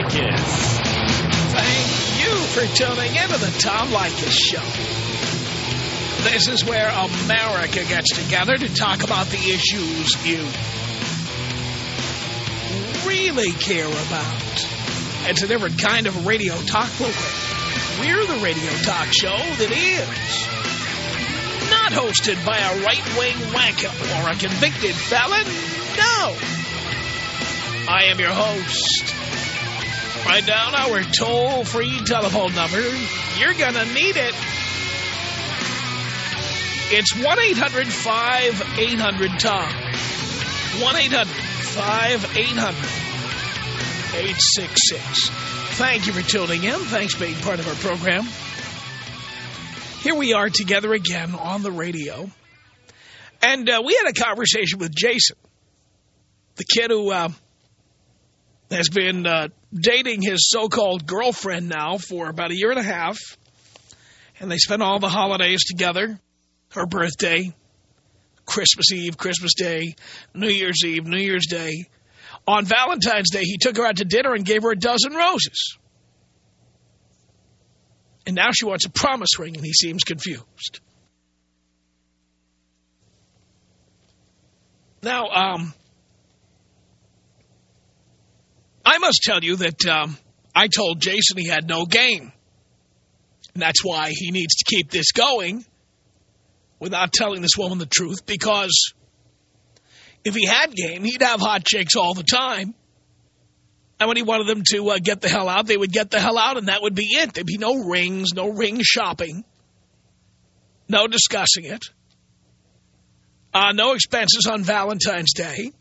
Leykis. Thank you for tuning into the Tom Leykis Show. This is where America gets together to talk about the issues you really care about. It's a different kind of radio talk program. We're the radio talk show that is not hosted by a right-wing wacko or a convicted felon. No. I am your host. Write down our toll-free telephone number. You're going to need it. It's 1-800-5800-TOM. 1-800-5800-866. Thank you for tuning in. Thanks for being part of our program. Here we are together again on the radio. And uh, we had a conversation with Jason, the kid who uh, has been uh, dating his so-called girlfriend now for about a year and a half. And they spent all the holidays together, her birthday, Christmas Eve, Christmas Day, New Year's Eve, New Year's Day. On Valentine's Day, he took her out to dinner and gave her a dozen roses. And now she wants a promise ring, and he seems confused. Now, um, I must tell you that um, I told Jason he had no game. And that's why he needs to keep this going without telling this woman the truth, because if he had game, he'd have hot chicks all the time. And when he wanted them to uh, get the hell out, they would get the hell out, and that would be it. There'd be no rings, no ring shopping, no discussing it, uh, no expenses on Valentine's Day.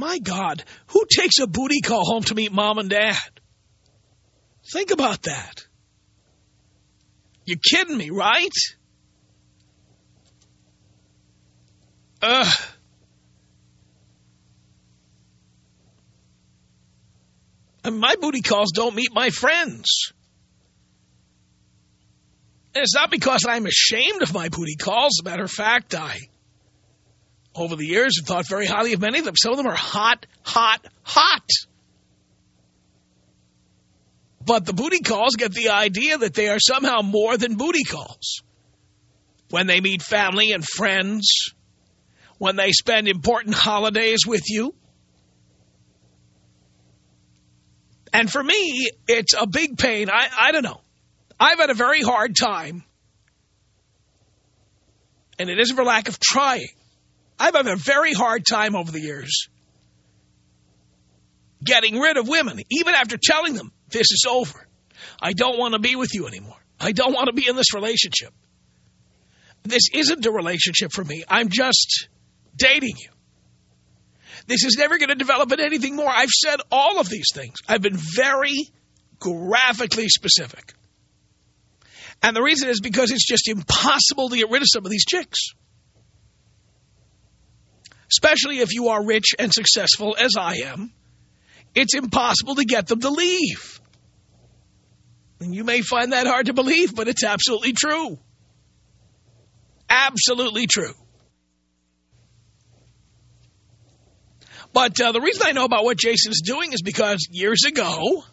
My God, who takes a booty call home to meet mom and dad? Think about that. You're kidding me, right? Ugh. And my booty calls don't meet my friends. And it's not because I'm ashamed of my booty calls. As a matter of fact, I, over the years, have thought very highly of many of them. Some of them are hot, hot, hot. But the booty calls get the idea that they are somehow more than booty calls. When they meet family and friends, when they spend important holidays with you, And for me, it's a big pain. I, I don't know. I've had a very hard time, and it isn't for lack of trying. I've had a very hard time over the years getting rid of women, even after telling them this is over. I don't want to be with you anymore. I don't want to be in this relationship. This isn't a relationship for me. I'm just dating you. This is never going to develop into anything more. I've said all of these things. I've been very graphically specific. And the reason is because it's just impossible to get rid of some of these chicks. Especially if you are rich and successful, as I am. It's impossible to get them to leave. And you may find that hard to believe, but it's absolutely true. Absolutely true. But uh, the reason I know about what Jason's doing is because years ago,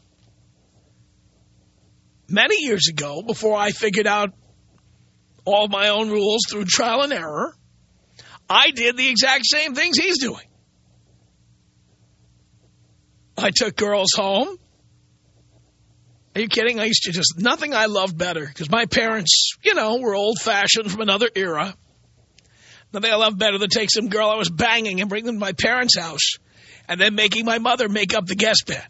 many years ago, before I figured out all my own rules through trial and error, I did the exact same things he's doing. I took girls home. Are you kidding? I used to just, nothing I loved better because my parents, you know, were old-fashioned from another era. Nothing I love better than take some girl I was banging and bring them to my parents' house and then making my mother make up the guest bed.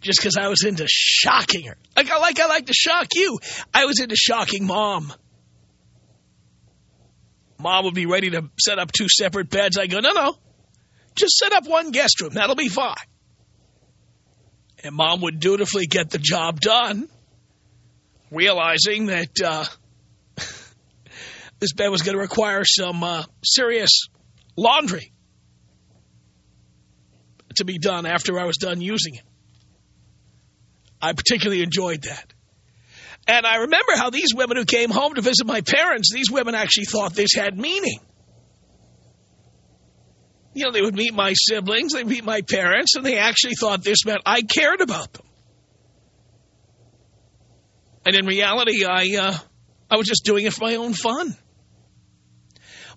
Just because I was into shocking her. Like I like I like to shock you. I was into shocking mom. Mom would be ready to set up two separate beds. I go, no, no. Just set up one guest room. That'll be fine. And Mom would dutifully get the job done, realizing that uh, this bed was going to require some uh, serious laundry to be done after I was done using it. I particularly enjoyed that. And I remember how these women who came home to visit my parents, these women actually thought this had meaning. You know, they would meet my siblings, they'd meet my parents, and they actually thought this meant I cared about them. And in reality, I, uh, I was just doing it for my own fun.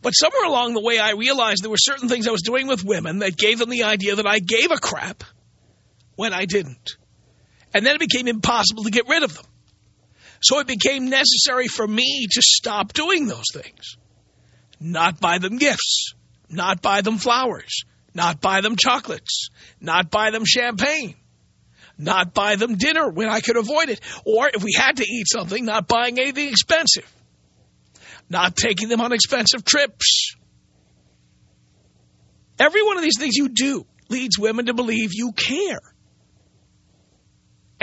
But somewhere along the way, I realized there were certain things I was doing with women that gave them the idea that I gave a crap when I didn't. And then it became impossible to get rid of them. So it became necessary for me to stop doing those things. Not buy them gifts. Not buy them flowers. Not buy them chocolates. Not buy them champagne. Not buy them dinner when I could avoid it. Or if we had to eat something, not buying anything expensive. Not taking them on expensive trips. Every one of these things you do leads women to believe you care.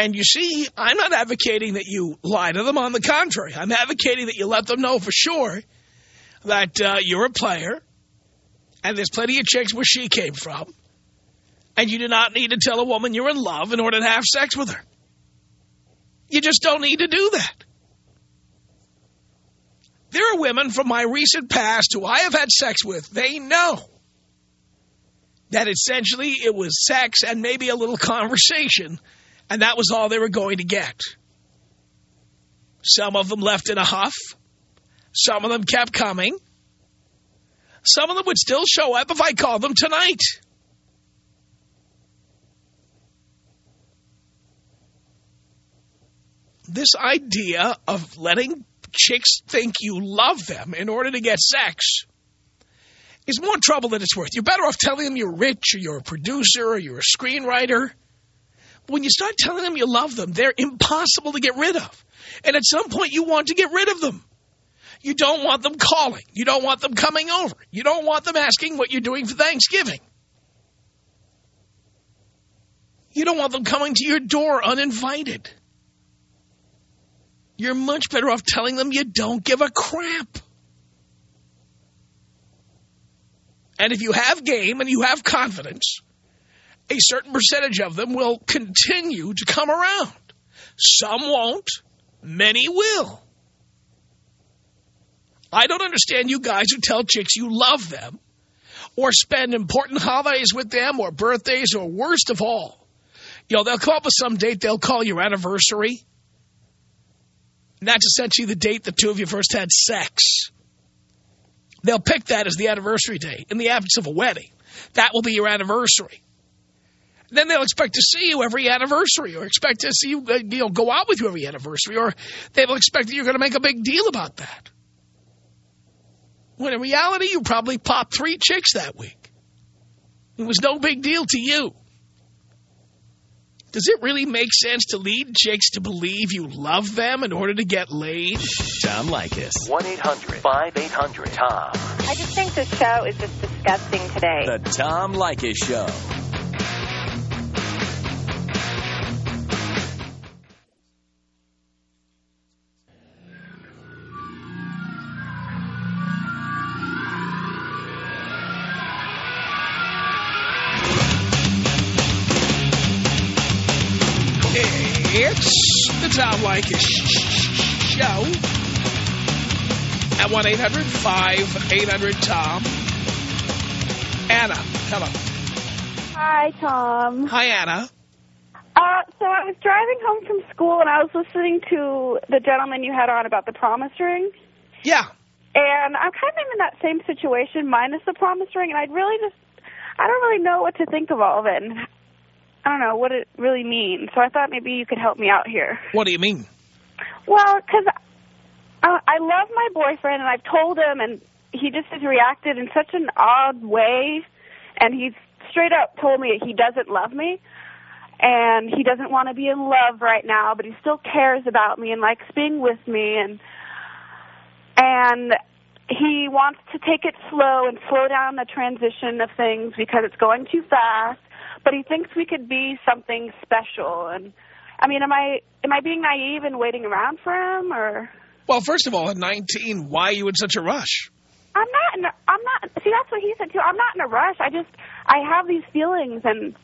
And you see, I'm not advocating that you lie to them. On the contrary, I'm advocating that you let them know for sure that uh, you're a player and there's plenty of chicks where she came from and you do not need to tell a woman you're in love in order to have sex with her. You just don't need to do that. There are women from my recent past who I have had sex with. They know that essentially it was sex and maybe a little conversation, and that was all they were going to get. Some of them left in a huff. Some of them kept coming. Some of them would still show up if I called them tonight. This idea of letting chicks think you love them in order to get sex is more trouble than it's worth. You're better off telling them you're rich or you're a producer or you're a screenwriter. When you start telling them you love them, they're impossible to get rid of. And at some point, you want to get rid of them. You don't want them calling. You don't want them coming over. You don't want them asking what you're doing for Thanksgiving. You don't want them coming to your door uninvited. You're much better off telling them you don't give a crap. And if you have game and you have confidence, a certain percentage of them will continue to come around. Some won't. Many will. I don't understand you guys who tell chicks you love them or spend important holidays with them or birthdays or worst of all. You know, they'll come up with some date, they'll call your anniversary. And that's essentially the date the two of you first had sex. They'll pick that as the anniversary date in the absence of a wedding. That will be your anniversary. Then they'll expect to see you every anniversary or expect to see you, uh, you know, go out with you every anniversary or they will expect that you're going to make a big deal about that. When in reality, you probably popped three chicks that week. It was no big deal to you. Does it really make sense to lead chicks to believe you love them in order to get laid? Tom Leykis. 1-800-5800-TOM. I just think this show is just disgusting today. The Tom Leykis Show. 1-800-5800-TOM. Anna, hello. Hi, Tom. Hi, Anna. Uh, so I was driving home from school and I was listening to the gentleman you had on about the promise ring. Yeah. And I'm kind of in that same situation, minus the promise ring, and I'd really just, I don't really know what to think of all of it. And I don't know what it really means. So I thought maybe you could help me out here. What do you mean? Well, because uh, I love my boyfriend, and I've told him, and he just has reacted in such an odd way, and he's straight up told me he doesn't love me, and he doesn't want to be in love right now, but he still cares about me and likes being with me, and and he wants to take it slow and slow down the transition of things because it's going too fast, but he thinks we could be something special, and I mean, am I am I being naive and waiting around for him, or? Well, first of all, at 19, why are you in such a rush? I'm not. In a, I'm not. See, that's what he said too. I'm not in a rush. I just I have these feelings, and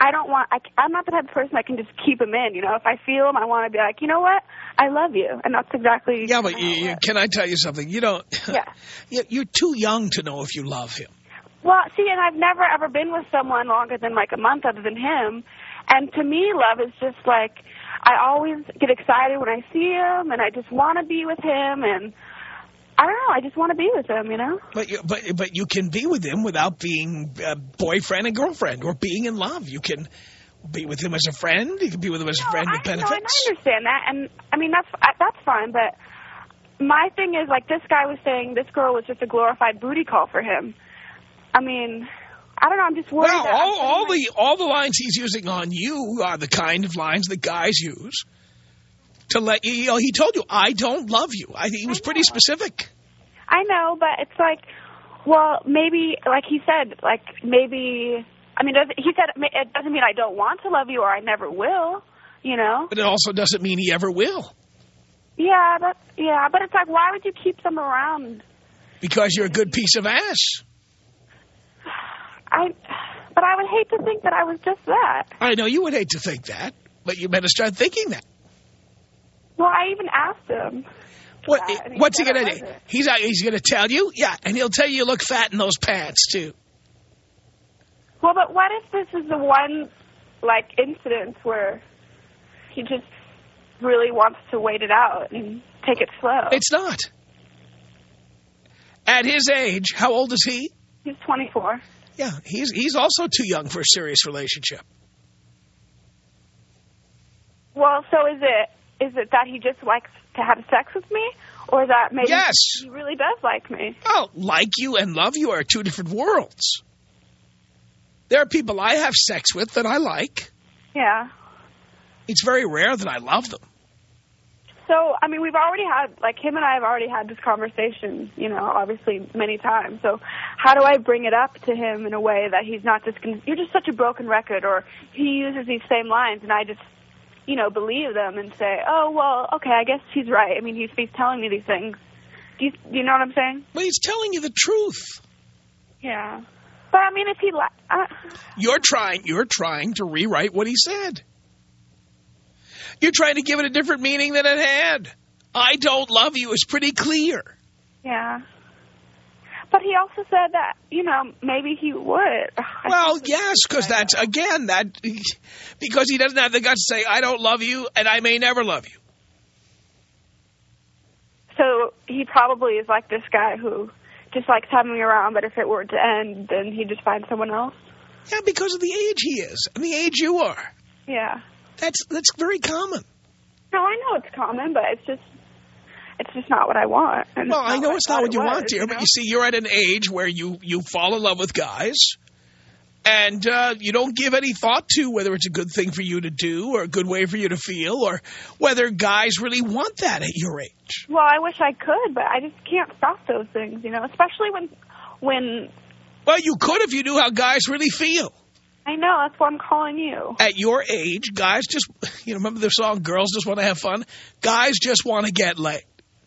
I don't want. I, I'm not the type of person that can just keep them in. You know, if I feel them, I want to be like, you know what, I love you, and that's exactly. Yeah, but you, you, can I tell you something? You don't. Yeah. you- You're too young to know if you love him. Well, see, and I've never ever been with someone longer than like a month other than him. And to me, love is just like I always get excited when I see him, and I just want to be with him, and I don't know, I just want to be with him, you know. But you, but but you can be with him without being uh, boyfriend and girlfriend or being in love. You can be with him as a friend. You can be with him as a friend I, with no, and benefits. I understand that, and I mean that's that's fine. But my thing is like this guy was saying this girl was just a glorified booty call for him. I mean, I don't know. I'm just worried. Well, all, all the all the lines he's using on you are the kind of lines that guys use to let you. you know, he told you, "I don't love you." I think he was pretty specific. I know, but it's like, well, maybe like he said, like maybe. I mean, he said it doesn't mean I don't want to love you or I never will. You know? But it also doesn't mean he ever will, Yeah, but yeah, but it's like, why would you keep them around? because you're a good piece of ass. I, but I would hate to think that I was just that. I know you would hate to think that, but you better start thinking that. Well, I even asked him. What, that, he what's he going to do? He's, he's going to tell you? Yeah, and he'll tell you you look fat in those pants, too. Well, but what if this is the one, like, incident where he just really wants to wait it out and take it slow? It's not. At his age, how old is he? He's 24. Yeah, he's he's also too young for a serious relationship. Well, so is it is it that he just likes to have sex with me, or that maybe Yes. he really does like me? Oh, like you and love you are two different worlds. There are people I have sex with that I like. Yeah. It's very rare that I love them. So, I mean, we've already had, like, him and I have already had this conversation, you know, obviously many times. So, how do I bring it up to him in a way that he's not just, gonna, you're just such a broken record, or he uses these same lines and I just, you know, believe them and say, oh, well, okay, I guess he's right. I mean, he's, he's telling me these things. Do you, do you know what I'm saying? But he's telling you the truth. Yeah. But, I mean, if he, li- uh, You're trying you're trying to rewrite what he said. You're trying to give it a different meaning than it had. I don't love you is pretty clear. yeah. But he also said that, you know, maybe he would. Well, yes, because that's, again, that because he doesn't have the guts to say, I don't love you and I may never love you. So he probably is like this guy who just likes having me around, but if it were to end, then he'd just find someone else. Yeah, because of the age he is and the age you are. Yeah. That's that's very common. No, I know it's common, but it's just it's just not what I want. And Well, I know what it's not what you was, want, dear, but know? you see, you're at an age where you, you fall in love with guys, and uh, you don't give any thought to whether it's a good thing for you to do or a good way for you to feel or whether guys really want that at your age. Well, I wish I could, but I just can't stop those things, you know. Especially when when Well, you could if you knew how guys really feel. I know that's why I'm calling you. At your age, guys just, you know, remember the song Girls Just Want to Have Fun? Guys just want to get laid.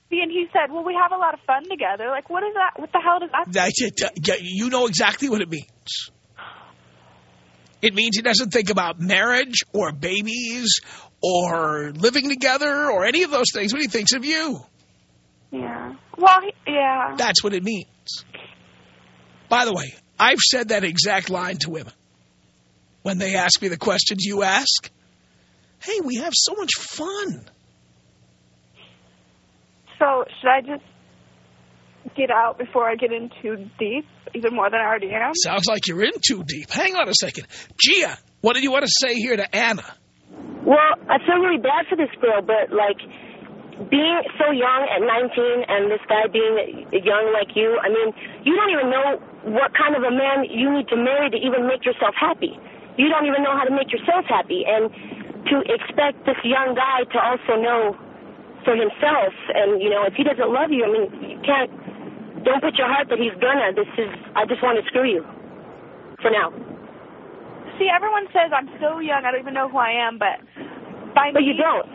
See, and he said, "Well, we have a lot of fun together." Like, what is that? What the hell does that? That's it. Uh, yeah, You know exactly what it means. It means he doesn't think about marriage or babies or living together or any of those things when he thinks of you. Yeah. Well, he, yeah. That's what it means. By the way, I've said that exact line to women. When they ask me the questions you ask, hey, we have so much fun. So should I just get out before I get in too deep, even more than I already am? Sounds like you're in too deep. Hang on a second. Gia, what did you want to say here to Anna? Well, I feel really bad for this girl, but like being so young at 19 and this guy being young like you, I mean, you don't even know what kind of a man you need to marry to even make yourself happy. You don't even know how to make yourself happy. And to expect this young guy to also know for himself, and, you know, if he doesn't love you, I mean, you can't, don't put your heart that he's gonna. This is, I just want to screw you. For now. See, everyone says I'm so young, I don't even know who I am, but by But me you don't.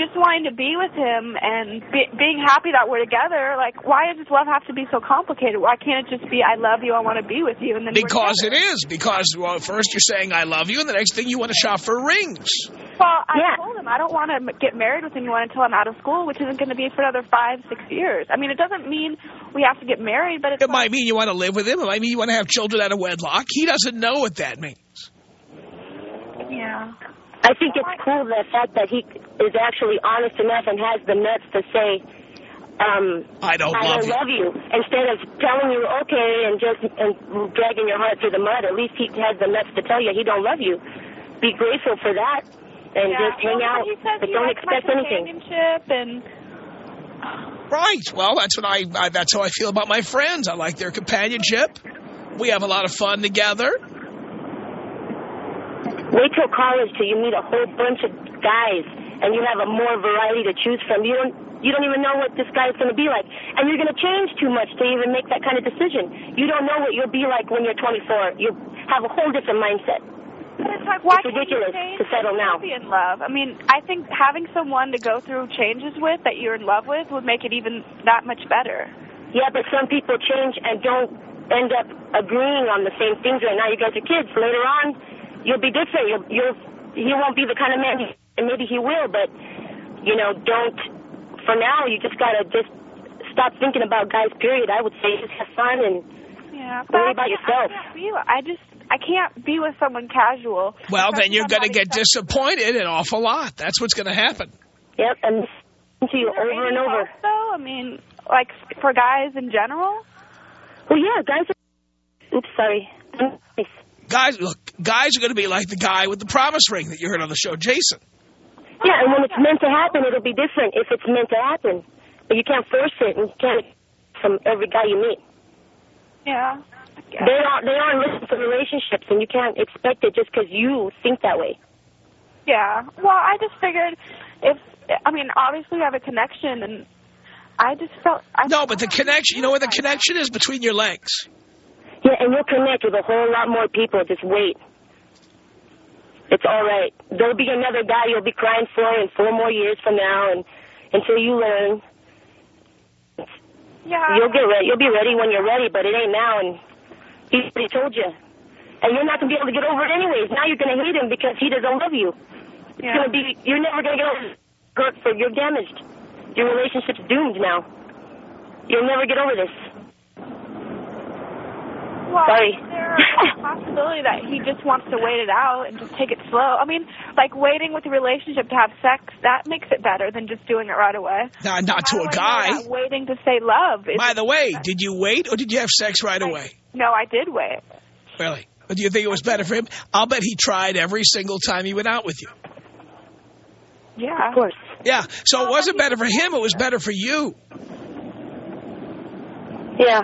Just wanting to be with him and be, being happy that we're together, like, why does love have to be so complicated? Why can't it just be I love you, I want to be with you, and then Because it is. Because, well, first you're saying I love you, and the next thing you want to shop for rings. Well, I Yeah. told him I don't want to get married with anyone until I'm out of school, which isn't going to be for another five, six years. I mean, it doesn't mean we have to get married, but it's It like, might mean you want to live with him. It might mean you want to have children out of wedlock. He doesn't know what that means. yeah. I think it's cool the fact that he is actually honest enough and has the nuts to say, um, I don't I love don't you. love you. Instead of telling you, okay, and just and dragging your heart through the mud, at least he has the nuts to tell you he don't love you. Be grateful for that and yeah. just hang well, out, He says but he don't expect anything. and Right. Well, that's what I, I. That's how I feel about my friends. I like their companionship. We have a lot of fun together. Wait till college till you meet a whole bunch of guys and you have a more variety to choose from. You don't you don't even know what this guy's going to be like, and you're going to change too much to even make that kind of decision. You don't know what you'll be like when you're 24. You have a whole different mindset. It's like, why It's ridiculous you to settle now. Be in love. I mean, I think having someone to go through changes with that you're in love with would make it even that much better. Yeah, but some people change and don't end up agreeing on the same things right now. You guys are kids. Later on, you'll be different. You'll, you'll he won't be the kind of man, he, and maybe he will, but you know, don't. For now, you just gotta just stop thinking about guys. Period. I would say just have fun and Yeah, but Worry about yourself. I can't be. I just I can't be with someone casual. Well, then you're going to get disappointed an awful lot. That's what's going to happen. yep, and listen to you over and over. hope, Though I mean, like for guys in general. Well, yeah, guys. Are, oops, sorry. Guys, look, guys are going to be like the guy with the promise ring that you heard on the show, Jason. Yeah, and when it's meant to happen, it'll be different if it's meant to happen. But you can't force it, and you can't from every guy you meet. Yeah. They aren't they aren't looking for relationships, and you can't expect it just because you think that way. Yeah. Well, I just figured if I mean, obviously we have a connection, and I just felt. I No, but the connection, you know where the connection is? Between your legs. And you'll connect with a whole lot more people. Just wait. It's all right. There'll be another guy you'll be crying for in four more years from now, and until you learn, Yeah. you'll get ready. You'll be ready when you're ready, but it ain't now. And he already told you, and you're not gonna be able to get over it anyways. Now you're gonna hate him because he doesn't love you. Yeah. It's gonna be. You're never gonna get over it. For you're damaged. Your relationship's doomed now. You'll never get over this. Well, Sorry. is there a possibility that he just wants to wait it out and just take it slow? I mean, like waiting with a relationship to have sex, that makes it better than just doing it right away. Not, not to a do I know guy. waiting to say love. Is By the way, did you wait or did you have sex right away? no, I did wait. Really? Or do you think it was better for him? I'll bet he tried every single time he went out with you. Yeah. Of course. Yeah, so it wasn't better for him, it was better for you. Yeah.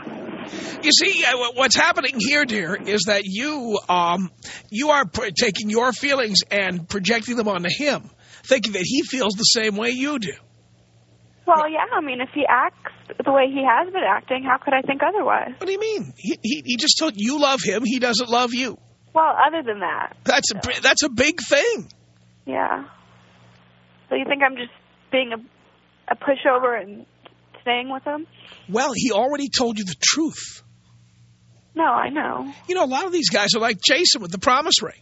You see, uh, what's happening here, dear, is that you um, you are taking your feelings and projecting them onto him, thinking that he feels the same way you do. Well, yeah. I mean, if he acts the way he has been acting, how could I think otherwise? What do you mean? He, he, he just told you love him, he doesn't love you. Well, other than that, That's a, br- that's a big thing. yeah. So you think I'm just being a a pushover and staying with him? Well, he already told you the truth. No, I know. You know, a lot of these guys are like Jason with the promise ring.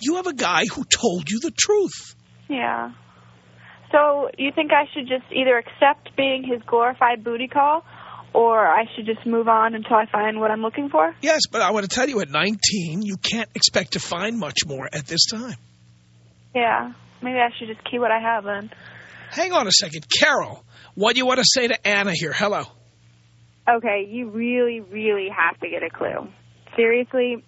You have a guy who told you the truth. Yeah. So you think I should just either accept being his glorified booty call, or I should just move on until I find what I'm looking for? Yes, but I want to tell you, at 19, you can't expect to find much more at this time. Yeah. Maybe I should just keep what I have then. Hang on a second. Carol, what do you want to say to Anna here? Hello. Okay, you really, really have to get a clue. Seriously,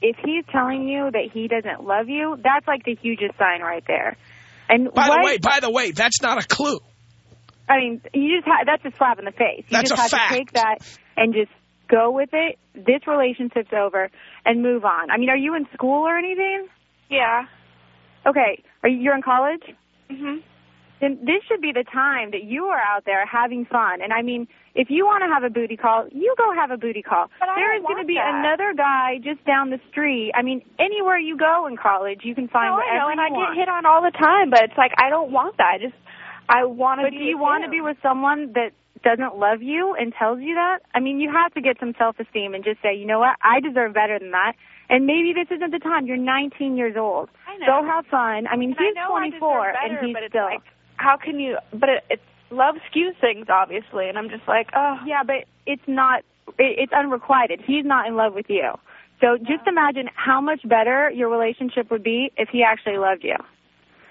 if he's telling you that he doesn't love you, that's like the hugest sign right there. And By what, the way, by the way, that's not a clue. I mean, you just ha- that's a slap in the face. You That's just a have fact. to take that and just go with it. This relationship's over and move on. I mean, are you in school or anything? Yeah. Okay, are you you're in college? Mhm. Then this should be the time that you are out there having fun. And I mean, if you want to have a booty call, you go have a booty call. But I there is going to be that. another guy just down the street. I mean, anywhere you go in college, you can find no, I know, and I want. get hit on all the time, but it's like I don't want that. I just I want to but be do you want to be with someone that doesn't love you and tells you that? I mean, you have to get some self-esteem and just say, you know what, I deserve better than that. And maybe this isn't the time. You're 19 years old. I know. Go have fun. I mean, And he's I deserve 24 better, and he's but it's still. like how can you but it, it's love skews things, obviously, and I'm just like, oh. Yeah, but it's not. It, it's unrequited. He's not in love with you. So just imagine how much better your relationship would be if he actually loved you.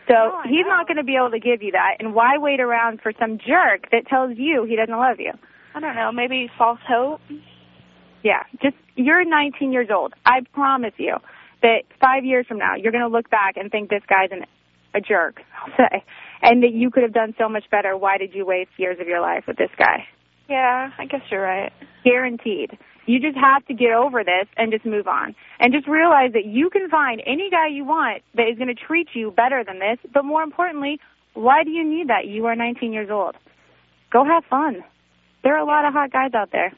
So No, he's know. not going to be able to give you that. And why wait around for some jerk that tells you he doesn't love you? I don't know, maybe false hope. Yeah, just you're 19 years old. I promise you that five years from now, you're going to look back and think this guy's an, a jerk, I'll say, and that you could have done so much better. Why did you waste years of your life with this guy? Yeah, I guess you're right. Guaranteed. You just have to get over this and just move on. And just realize that you can find any guy you want that is going to treat you better than this. But more importantly, why do you need that? You are 19 years old. Go have fun. There are a lot of hot guys out there.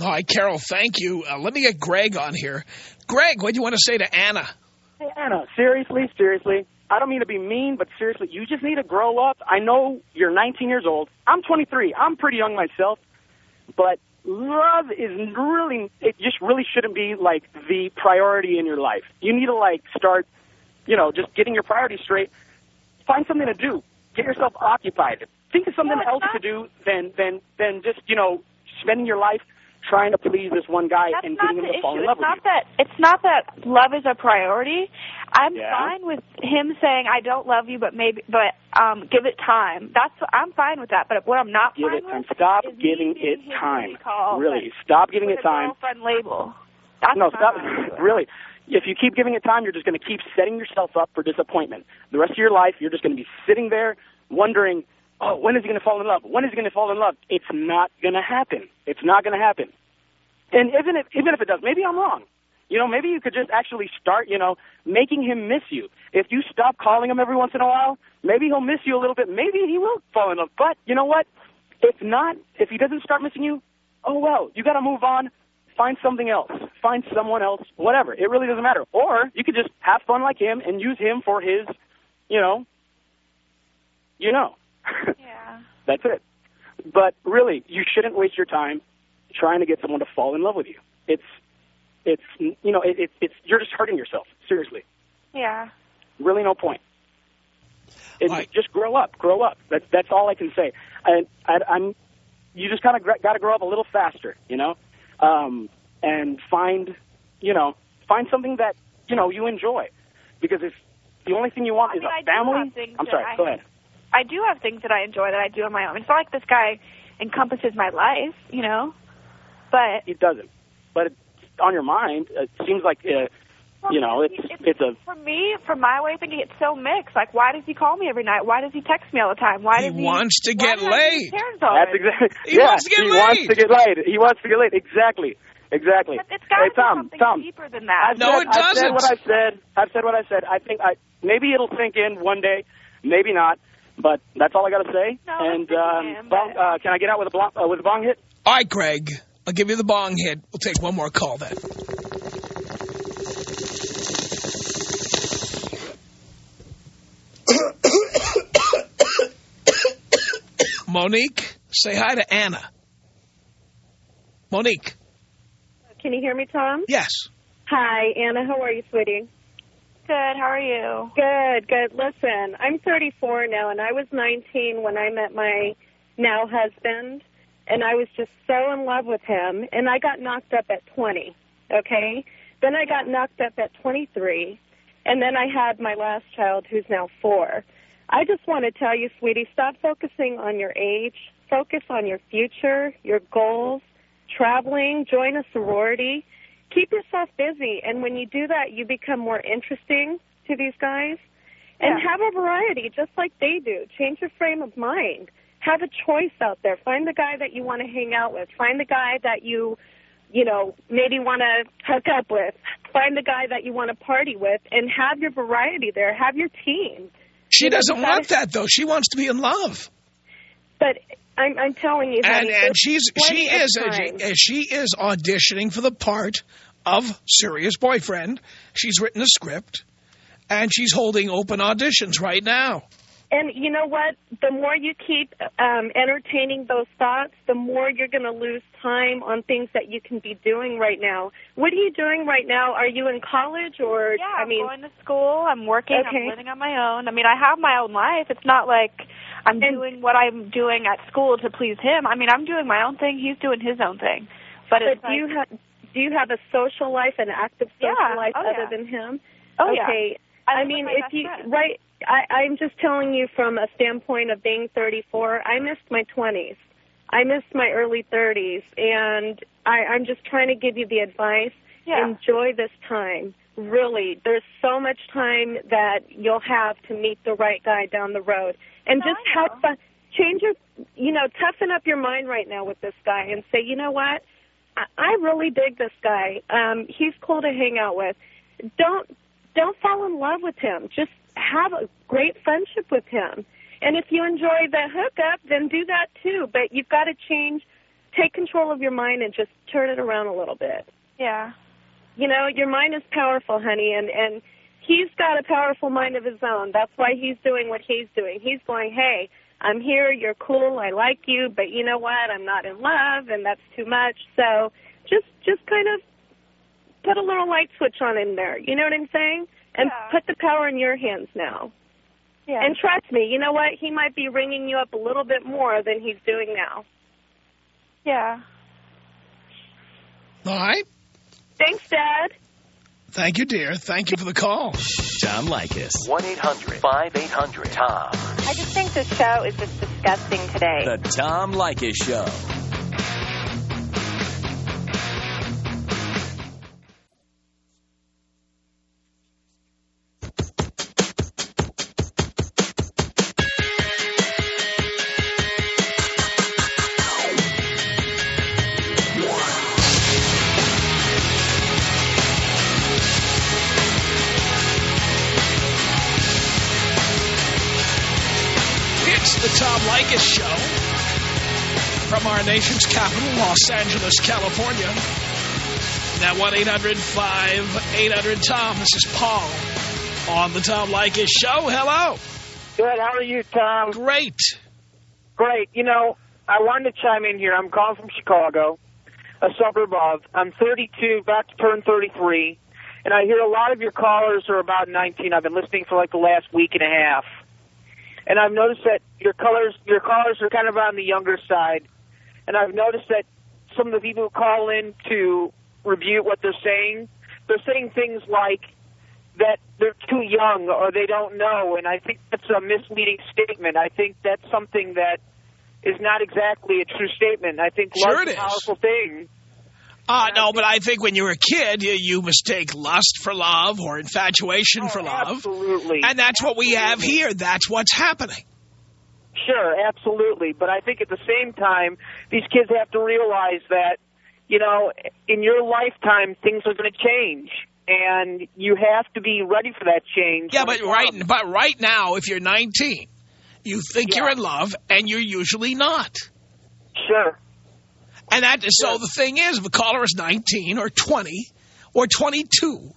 All right, Carol, thank you. Uh, let me get Greg on here. Greg, what do you want to say to Anna? Hey, Anna, seriously, seriously. I don't mean to be mean, but seriously, you just need to grow up. I know you're 19 years old. I'm 23. I'm pretty young myself. But love is really, it just really shouldn't be like the priority in your life. You need to like start, you know, just getting your priorities straight. Find something to do. Get yourself occupied. Think of something it's else not- to do than, than, than just, you know, spending your life trying to please this one guy That's and getting him the to fall issue. in love It's with not you. that it's not that love is a priority. I'm Yeah. fine with him saying I don't love you, but maybe, but um, give it time. That's I'm fine with that. But what I'm not Give fine it time. Stop giving it time. Really, stop giving it a time. girlfriend label. That's No, stop. I'm not doing. Really, if you keep giving it time, you're just going to keep setting yourself up for disappointment. The rest of your life, you're just going to be sitting there wondering, oh, when is he going to fall in love? When is he going to fall in love? It's not going to happen. It's not going to happen. And even if even if it does, maybe I'm wrong. You know, maybe you could just actually start, you know, making him miss you. If you stop calling him every once in a while, maybe he'll miss you a little bit. Maybe he will fall in love. But you know what? If not, if he doesn't start missing you, oh well, you got to move on. Find something else. Find someone else. Whatever. It really doesn't matter. Or you could just have fun like him and use him for his, you know, you know. Yeah. That's it. But really, you shouldn't waste your time trying to get someone to fall in love with you. It's, it's, you know, it, it, it's you're just hurting yourself. Seriously, Yeah. really no point. It's Right. just grow up, grow up. That's that's all I can say. And I, I'm, you just kind of got to grow up a little faster, you know, um, and find, you know, find something that you know you enjoy, because if the only thing you want I is mean, I a do family, I'm sorry. I- Go ahead. I do have things that I enjoy that I do on my own. It's not like this guy encompasses my life, you know. But It doesn't, but it's on your mind. It seems like. Uh, you know, it's it's a for me, for my way of thinking, it's so mixed. Like, why does he call me every night? Why does he text me all the time? Why He does he wants to get does he laid. That's exactly. He yeah, wants to get he laid. wants to get laid. He wants to get laid. Exactly. Exactly. But it's got to hey, Tom. be something Tom. deeper than that. I've No, said, it I've said what I've said. I've said what I said. I think I maybe it'll sink in one day, maybe not. But that's all I got to say. No, and um, bong, uh, can I get out with a bong, uh, with a bong hit? All right, Greg, I'll give you the bong hit. We'll take one more call then. Monique, say hi to Anna. Monique, Can you hear me, Tom? yes. Hi, Anna. How are you, sweetie? Good. How are you? Good, good. Listen, I'm 34 now, and I was 19 when I met my now husband, and I was just so in love with him, and I got knocked up at 20, okay? Then I got knocked up at 23, and then I had my last child, who's now four. I just want to tell you, sweetie, stop focusing on your age. Focus on your future, your goals, traveling, join a sorority keep yourself busy and when you do that you become more interesting to these guys. And Yeah. have a variety just like they do. Change your frame of mind. Have a choice out there. Find the guy that you want to hang out with. Find the guy that you you know maybe want to hook up with. Find the guy that you want to party with and have your variety there. Have your team. She doesn't want that, though. She wants to be in love. but i'm i'm telling you And honey, and there's she's she is time. she is auditioning for the part of serious boyfriend. She's written a script, and she's holding open auditions right now. And you know what? The more you keep um, entertaining those thoughts, the more you're going to lose time on things that you can be doing right now. What are you doing right now? Are you in college or? Yeah, I I'm mean, going to school. I'm working. Okay. I'm living on my own. I mean, I have my own life. It's not like I'm And- doing what I'm doing at school to please him. I mean, I'm doing my own thing. He's doing his own thing. But, but it's do like, you have do you have a social life, an active social Yeah. life Oh, other yeah. than him? oh yeah. okay. I, I mean, if you friend. right, I, I'm just telling you from a standpoint of being 34. I missed my 20s. I missed my early 30s, and I, I'm just trying to give you the advice. Yeah. Enjoy this time. Really, there's so much time that you'll have to meet the right guy down the road, and No, just have fun. Change your, you know, toughen up your mind right now with this guy, and say, you know what, I, I really dig this guy. Um, he's cool to hang out with. Don't don't fall in love with him. Just have a great friendship with him. And if you enjoy the hookup, then do that too. But you've got to change, take control of your mind and just turn it around a little bit. yeah. You know, your mind is powerful, honey, and and he's got a powerful mind of his own. That's why he's doing what he's doing. He's going, "Hey, I'm here. You're cool. I like you, but you know what? I'm not in love, and that's too much." So, just just kind of put a little light switch on in there. You know what I'm saying? And Yeah. put the power in your hands now. Yeah. And trust me, you know what? He might be ringing you up a little bit more than he's doing now. yeah. All right. Thanks, Dad. Thank you, dear. Thank you for the call. Tom Leykis. 1-800-5800-TOM. I just think the show is just disgusting today. The Tom Leykis Show. Los Angeles, California. Now, 1-800-5800-TOM. This is Paul on the Tom Leykis Show. Hello. Good. How are you, Tom? Great. Great. You know, I wanted to chime in here. I'm calling from Chicago, a suburb of. I'm 32, about to turn 33, and I hear a lot of your callers are about 19. I've been listening for like the last week and a half, and I've noticed that your colors, your callers are kind of on the younger side, and I've noticed that some of the people who call in to review what they're saying, they're saying things like that they're too young or they don't know, and I think that's a misleading statement. I think that's something that is not exactly a true statement. I think Sure love's it a powerful thing. Uh, no, but I think when you're a kid, you, you mistake lust for love or infatuation for love. Oh, Absolutely. And that's what we have here. That's what's happening. Sure, absolutely. But I think at the same time, these kids have to realize that, you know, in your lifetime, things are going to change. And you have to be ready for that change. Yeah, but right, but right now, if you're 19, you think Yeah. you're in love, and you're usually not. Sure. And that is, so the thing is, if a caller is 19 or 20 or 22,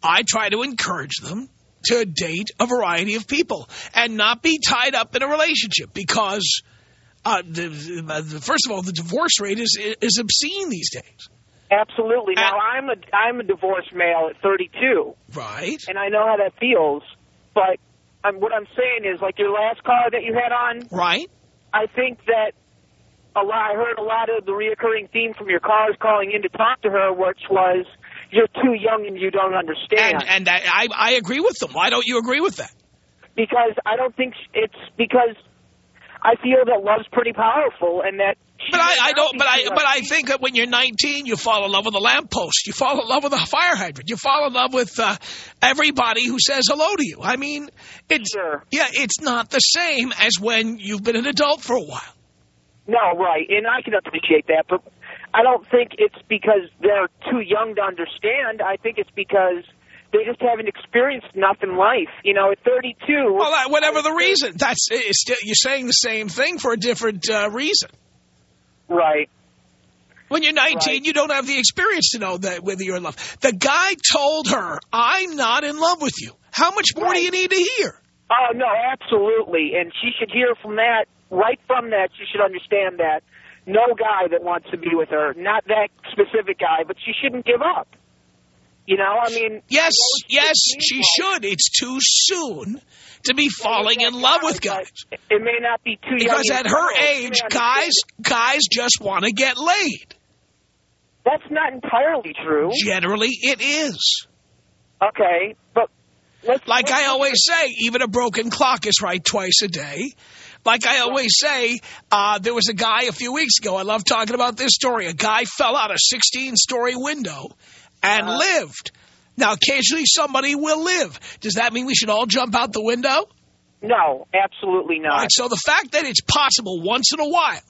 I try to encourage them to date a variety of people and not be tied up in a relationship because, uh, the, the, first of all, the divorce rate is is obscene these days. Absolutely. Now, And- I'm a I'm a divorced male at 32. Right? and I know how that feels. But um, what I'm saying is, like your last caller that you had on, Right? I think that a lot. I heard a lot of the reoccurring theme from your callers calling in to talk to her, which was you're too young and you don't understand. And, and I, I agree with them. Why don't you agree with that? because I don't think it's because I feel that love's pretty powerful, and that. But I, I don't. But I, but I think that when you're 19, you fall in love with a lamppost. You fall in love with a fire hydrant. You fall in love with uh, everybody who says hello to you. I mean, it's Sure. yeah, it's not the same as when you've been an adult for a while. No, right, and I can appreciate that, but I don't think it's because they're too young to understand. I think it's because they just haven't experienced enough in life. You know, at 32. Well, that, whatever the reason, that's it's still, you're saying the same thing for a different uh, reason. Right. When you're 19, Right. you don't have the experience to know that whether you're in love. The guy told her, "I'm not in love with you." How much more do you need to hear? Oh no, absolutely, and she should hear from that. Right from that, she should understand that no guy that wants to be with her, not that specific guy, but she shouldn't give up. You know, I mean, Yes, yes, she should. It's too soon to be falling in love with guys. it may not be too young. Because at her age, guys, guys just want to get laid. That's not entirely true. Generally, it is. Okay, but let's Like let's I always say, even a broken clock is right twice a day. Like I always say, uh, there was a guy a few weeks ago, I love talking about this story. A guy fell out a 16-story window and Uh-huh. lived. Now, occasionally somebody will live. Does that mean we should all jump out the window? No, absolutely not. Right, so the fact that it's possible once in a while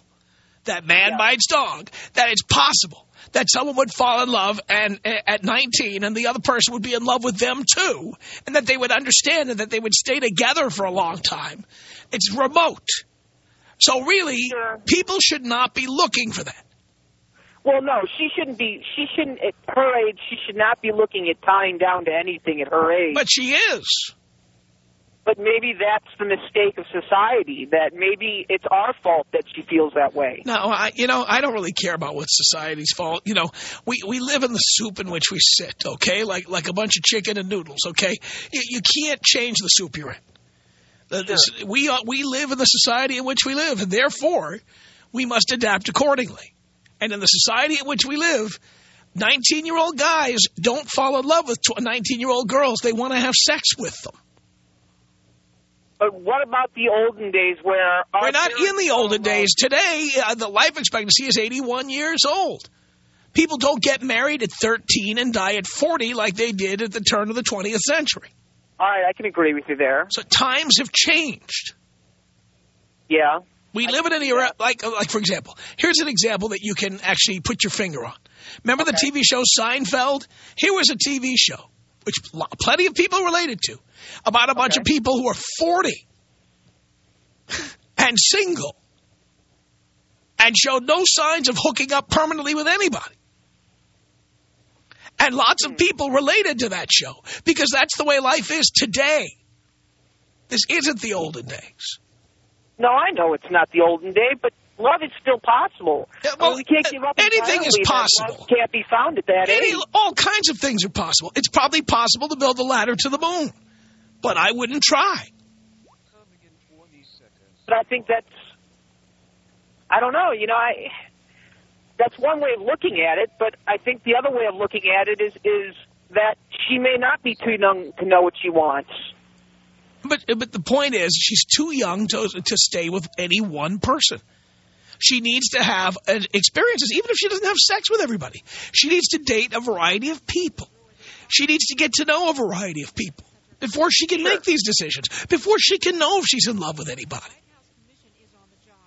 that man bites dog, that it's possible that someone would fall in love and uh, at 19 and the other person would be in love with them too, and that they would understand and that they would stay together for a long time. It's remote. So really, Sure. people should not be looking for that. Well, no, she shouldn't be. She shouldn't. At her age, she should not be looking at tying down to anything at her age. But she is. But maybe that's the mistake of society. That maybe it's our fault that she feels that way. No, I, you know, I don't really care about what society's fault. You know, we, we live in the soup in which we sit, okay? Like like a bunch of chicken and noodles, okay? You, you can't change the soup you're in. The- this- we, are, we live in the society in which we live, and therefore, we must adapt accordingly. And in the society in which we live, 19-year-old guys don't fall in love with 19-year-old girls. They want to have sex with them. But what about the olden days where our We're not in the olden days. Today, uh, the life expectancy is 81 years old. People don't get married at 13 and die at 40 like they did at the turn of the 20th century. All right, I can agree with you there. So times have changed. Yeah. We live in an era, like, like for example, here's an example that you can actually put your finger on. Remember the TV show Seinfeld? Here was a TV show, which pl- plenty of people related to, about a bunch of people who are 40 and single and showed no signs of hooking up permanently with anybody. And lots of hmm. people related to that show because that's the way life is today. This isn't the olden days. No, I know it's not the olden day, but love is still possible. Yeah, I mean, well, we can't give up. anything is possible. Can't be found at that Any, age. all kinds of things are possible. It's probably possible to build a ladder to the moon, but I wouldn't try. But I think that's. I don't know. You know, I. That's one way of looking at it, but I think the other way of looking at it is is that she may not be too young to know what she wants. But but the point is, she's too young to to stay with any one person. She needs to have experiences, even if she doesn't have sex with everybody. She needs to date a variety of people. She needs to get to know a variety of people before she can make these decisions. Before she can know if she's in love with anybody.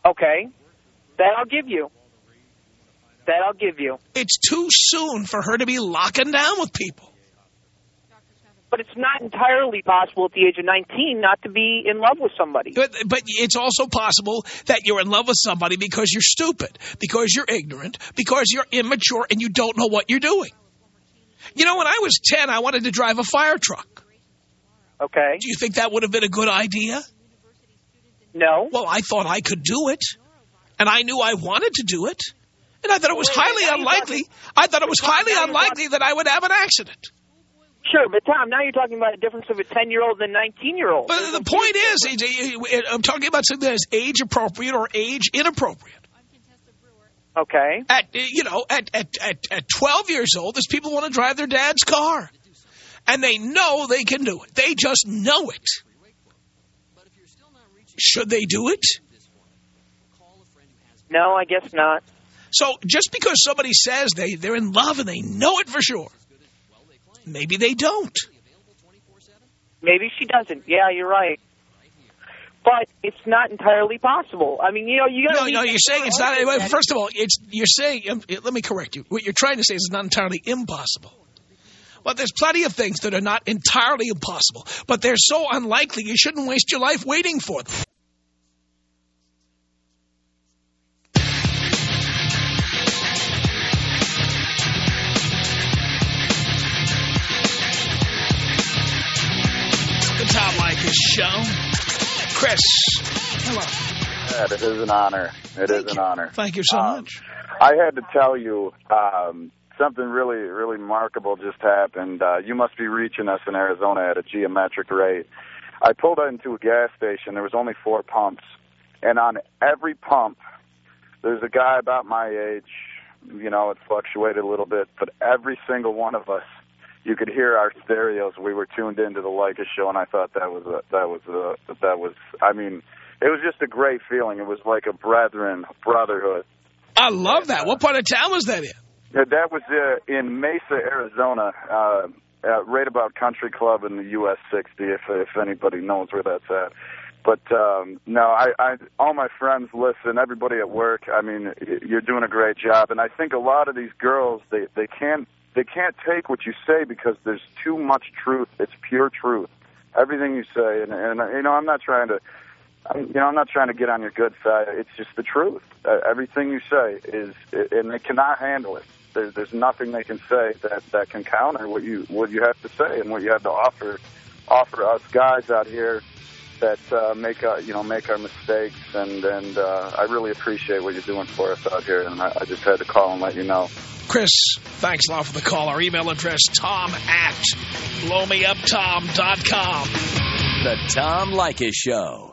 Okay, that I'll give you. That I'll give you. It's too soon for her to be locking down with people. But it's not entirely possible at the age of 19 not to be in love with somebody. But, but it's also possible that you're in love with somebody because you're stupid, because you're ignorant, because you're immature and you don't know what you're doing. You know, when I was 10, I wanted to drive a fire truck. Okay. Do you think that would have been a good idea? No. Well, I thought I could do it, and I knew I wanted to do it. And I thought it was highly unlikely. I thought it was highly unlikely that I would have an accident. Sure, but Tom, now you're talking about a difference of a 10-year-old and a 19-year-old. But the point is, I'm talking about something that is age appropriate or age inappropriate. Okay. At you know, at at at, at 12 years old, there's people who want to drive their dad's car, and they know they can do it. They just know it. Should they do it? No, I guess not. So just because somebody says they they're in love and they know it for sure, maybe they don't. Maybe she doesn't. Yeah, you're right. But it's not entirely possible. I mean, you know, you got No, no, you're saying it's not. well, First of all, it's you're saying. um, Let me correct you. What you're trying to say is it's not entirely impossible. Well, there's plenty of things that are not entirely impossible, but they're so unlikely you shouldn't waste your life waiting for them. Show. Chris. Hello. Ed, it is an honor. It is an honor. Thank you so Um, much. I had to tell you um, something really, really remarkable just happened. Uh, you must be reaching us in Arizona at a geometric rate. I pulled into a gas station. There was only four pumps, and on every pump, there's a guy about my age. You know, it fluctuated a little bit, but every single one of us, you could hear our stereos. We were tuned into the Leykis show, and I thought that was a, that was a, that was. I mean, it was just a great feeling. It was like a brethren brotherhood. I love that. What part of town was that in? Yeah, that was uh, in Mesa, Arizona, uh, uh, right about Country Club in the US 60, if if anybody knows where that's at. But um, no, I, I all my friends listen. Everybody at work. I mean, you're doing a great job, and I think a lot of these girls they they can't they can't take what you say because there's too much truth. It's pure truth. Everything you say, and and you know, I'm not trying to. I'm, you know, I'm not trying to get on your good side. It's just the truth. Uh, everything you say is, and they cannot handle it. There's, there's nothing they can say that that can counter what you what you have to say and what you have to offer offer us guys out here that uh, make uh, you know make our mistakes. And and uh, I really appreciate what you're doing for us out here. And I, I just had to call and let you know. Chris, thanks a lot for the call. Our email address, tom at blowmeuptom.com. The Tom Leykis Show.